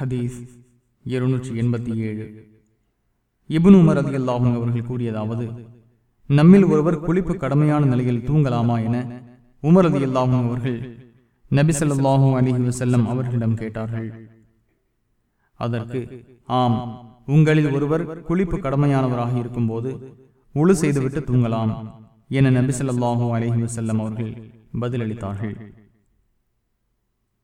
ஹதீஸ் இருநூற்றி எண்பத்தி ஏழு. இபுனு மரதி அல்லாஹும் அவர்கள் கூறியதாவது நம்மில் ஒருவர் குளிப்பு கடமையான நிலையில் தூங்கலாமா என உமரதி அல்லாஹும் அவர்கள் நபி சொல்லாஹும் அலிஹி வசல்லம் அவர்களிடம் கேட்டார்கள். அதற்கு ஆம் உங்களில் ஒருவர் குளிப்பு கடமையானவராக இருக்கும்போது உழு செய்துவிட்டு தூங்கலாம் என நபி சொல்லாஹும் அலிஹி வசல்லம் அவர்கள் பதிலளித்தார்கள்.